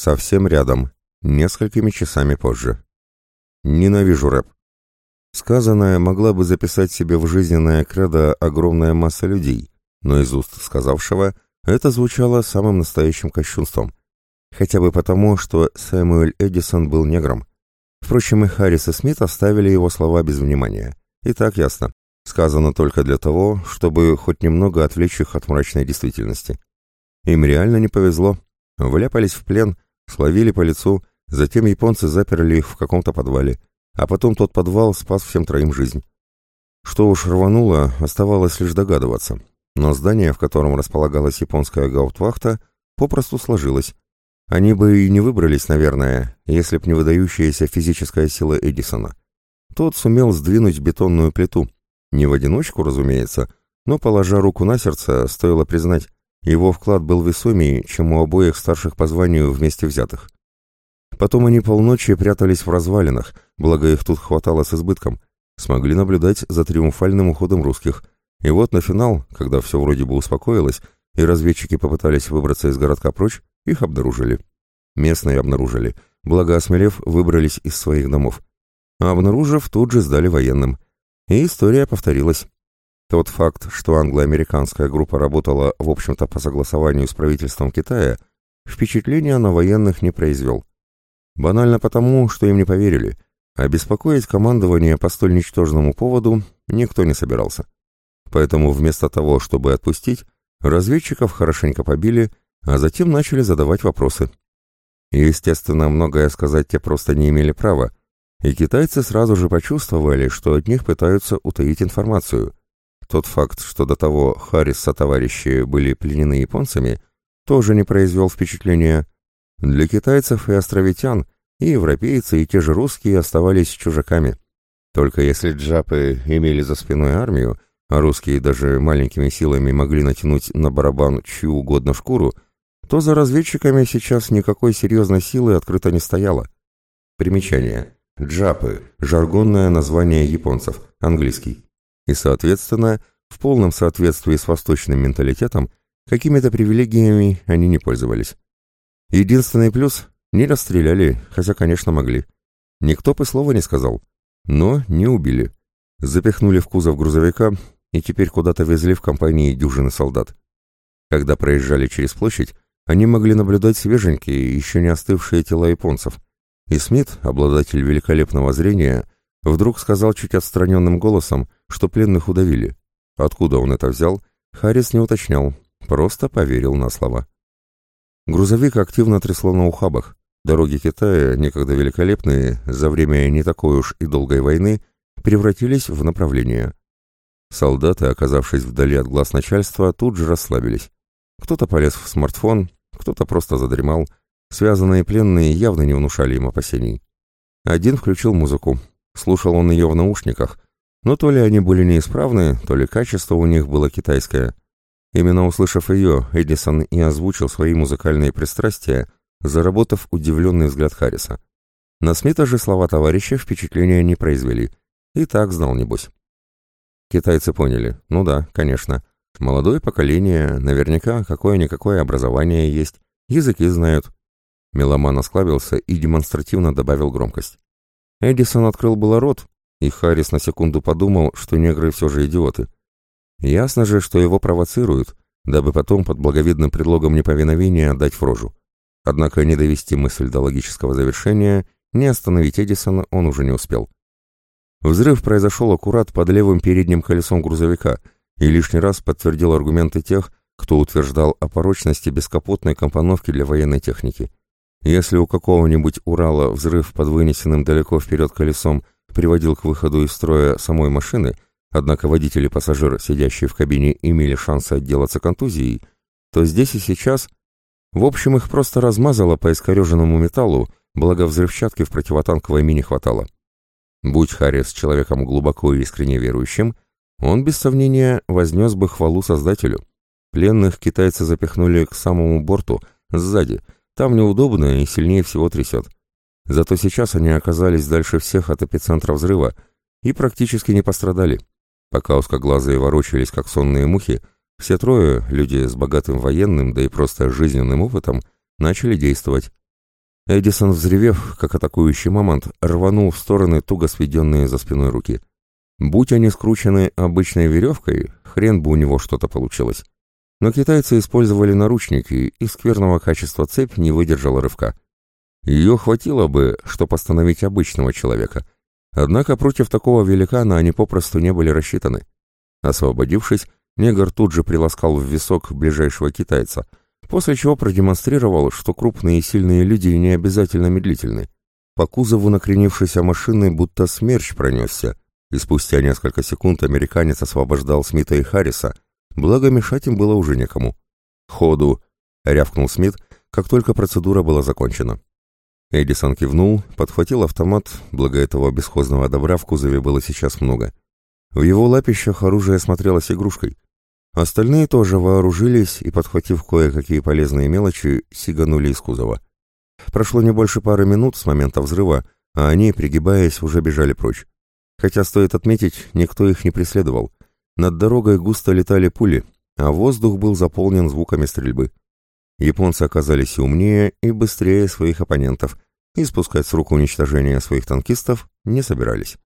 совсем рядом, несколькими часами позже. Ненавижу рэп. Сказанное могла бы записать себе в жизненное кредо огромная масса людей, но из уст сказавшего это звучало самым настоящим кощунством. Хотя бы потому, что Сэмюэль Эдисон был негром. Впрочем, и Харрис и Смит оставили его слова без внимания. И так ясно. Сказано только для того, чтобы хоть немного отвлечь их от мрачной действительности. Им реально не повезло. Вляпались в плен, словили по лицу, затем японцы заперли их в каком-то подвале, а потом тот подвал спас всем троим жизнь. Что уж рвануло, оставалось лишь догадываться. Но здание, в котором располагалась японская гауптвахта, попросту сложилось. Они бы и не выбрались, наверное, если б не выдающаяся физическая сила Эдисона. Тот сумел сдвинуть бетонную плиту. Не в одиночку, разумеется, но, положа руку на сердце, стоило признать, его вклад был весомее, чем у обоих старших по званию вместе взятых. Потом они полночи прятались в развалинах, благо их тут хватало с избытком, смогли наблюдать за триумфальным уходом русских. И вот на финал, когда все вроде бы успокоилось, и разведчики попытались выбраться из городка прочь, их обнаружили. Местные обнаружили, благо осмелев, выбрались из своих домов. А обнаружив, тут же сдали военным. И история повторилась. Тот факт, что англо-американская группа работала, в общем-то, по согласованию с правительством Китая, впечатления на военных не произвел. Банально потому, что им не поверили, а беспокоить командование по столь ничтожному поводу никто не собирался. Поэтому вместо того, чтобы отпустить, разведчиков хорошенько побили, а затем начали задавать вопросы. естественно, многое сказать те просто не имели права, и китайцы сразу же почувствовали, что от них пытаются утаить информацию – тот факт, что до того Харрис со товарищи были пленены японцами, тоже не произвел впечатления. Для китайцев и островитян и европейцы, и те же русские оставались чужаками. Только если джапы имели за спиной армию, а русские даже маленькими силами могли натянуть на барабан чью угодно шкуру, то за разведчиками сейчас никакой серьезной силы открыто не стояло. Примечание. Джапы – жаргонное название японцев, английский и, соответственно, в полном соответствии с восточным менталитетом, какими-то привилегиями они не пользовались. Единственный плюс – не расстреляли, хотя, конечно, могли. Никто бы слова не сказал, но не убили. Запихнули в кузов грузовика и теперь куда-то везли в компании дюжины солдат. Когда проезжали через площадь, они могли наблюдать свеженькие, еще не остывшие тела японцев. И Смит, обладатель великолепного зрения, Вдруг сказал чуть отстраненным голосом, что пленных удавили. Откуда он это взял, Харрис не уточнял, просто поверил на слова. Грузовик активно трясло на ухабах. Дороги Китая, некогда великолепные, за время не такой уж и долгой войны, превратились в направление. Солдаты, оказавшись вдали от глаз начальства, тут же расслабились. Кто-то полез в смартфон, кто-то просто задремал. Связанные пленные явно не внушали им опасений. Один включил музыку, Слушал он ее в наушниках, но то ли они были неисправны, то ли качество у них было китайское. Именно услышав ее, Эдисон и озвучил свои музыкальные пристрастия, заработав удивленный взгляд Харриса. На Смита же слова товарища впечатления не произвели. И так знал, небось. Китайцы поняли. Ну да, конечно. Молодое поколение, наверняка какое-никакое образование есть, языки знают. Меломан осклабился и демонстративно добавил громкость. Эдисон открыл было рот, и Харрис на секунду подумал, что негры все же идиоты. Ясно же, что его провоцируют, дабы потом под благовидным предлогом неповиновения отдать в рожу. Однако не довести мысль до логического завершения, не остановить Эдисона он уже не успел. Взрыв произошел аккурат под левым передним колесом грузовика и лишний раз подтвердил аргументы тех, кто утверждал о порочности бескапотной компоновки для военной техники. Если у какого-нибудь Урала взрыв под вынесенным далеко вперед колесом приводил к выходу из строя самой машины, однако водитель и пассажир, сидящие в кабине, имели шансы отделаться контузией, то здесь и сейчас... В общем, их просто размазало по искореженному металлу, благо взрывчатки в противотанковой мине хватало. Будь Харрис человеком глубоко и искренне верующим, он, без сомнения, вознес бы хвалу Создателю. Пленных китайцы запихнули к самому борту, сзади — там неудобно и сильнее всего трясет. Зато сейчас они оказались дальше всех от эпицентра взрыва и практически не пострадали. Пока узкоглазые ворочались, как сонные мухи, все трое, люди с богатым военным, да и просто жизненным опытом, начали действовать. Эдисон, взревев, как атакующий мамонт, рванул в стороны туго сведенные за спиной руки. Будь они скручены обычной веревкой, хрен бы у него что-то получилось. Но китайцы использовали наручники, и скверного качества цепь не выдержала рывка. Ее хватило бы, чтобы остановить обычного человека. Однако против такого великана они попросту не были рассчитаны. Освободившись, негр тут же приласкал в висок ближайшего китайца, после чего продемонстрировал, что крупные и сильные люди не обязательно медлительны. По кузову накренившейся машины будто смерч пронесся, и спустя несколько секунд американец освобождал Смита и Харриса, благо мешать им было уже некому. «Ходу!» — рявкнул Смит, как только процедура была закончена. Эдисон кивнул, подхватил автомат, благо этого бесхозного добра в кузове было сейчас много. В его лапищах оружие смотрелось игрушкой. Остальные тоже вооружились и, подхватив кое-какие полезные мелочи, сиганули из кузова. Прошло не больше пары минут с момента взрыва, а они, пригибаясь, уже бежали прочь. Хотя, стоит отметить, никто их не преследовал. Над дорогой густо летали пули, а воздух был заполнен звуками стрельбы. Японцы оказались умнее и быстрее своих оппонентов, и спускать с рук уничтожения своих танкистов не собирались.